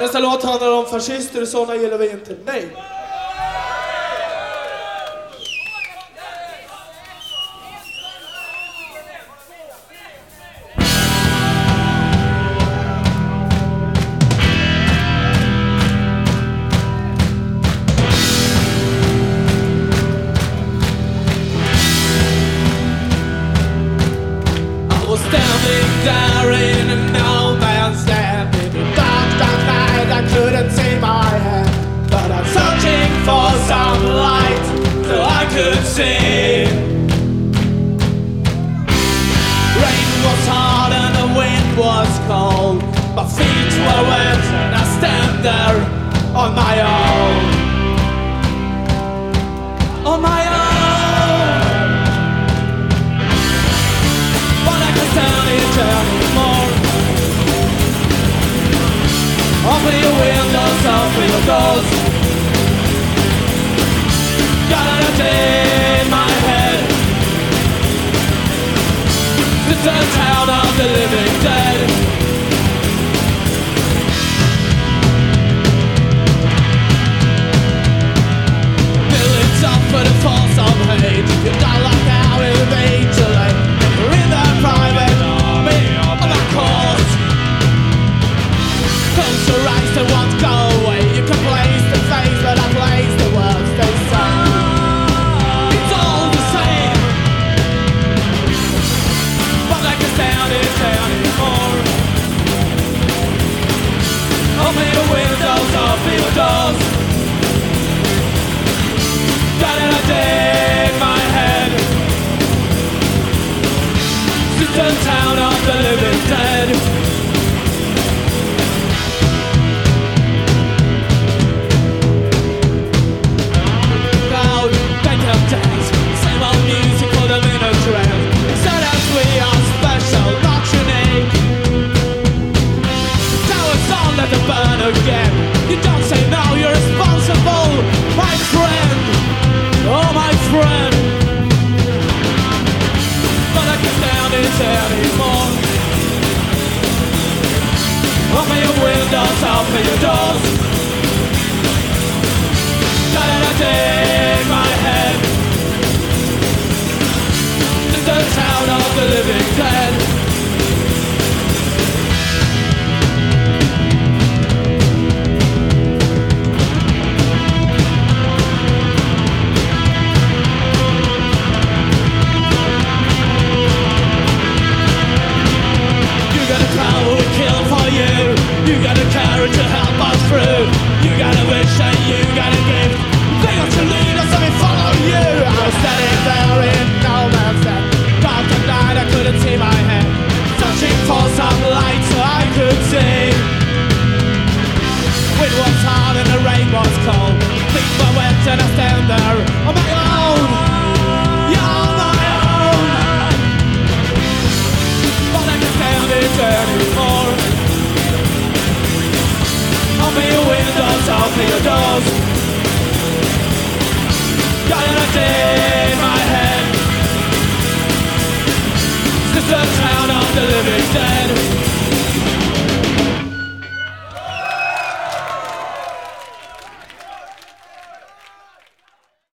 Nästa låt handlar om fascister och sådana gillar vi inte. Nej. I was standing there in the night was cold My feet were wet and I stand there on my own On my own but I can stand it anymore. Open your windows, open your doors. Got an idea let it burn again. You don't say no, you're responsible, my friend. Oh, my friend. But I can't stand it anymore. Open your windows, open your doors. An idea in my head. It's the town of the living dead.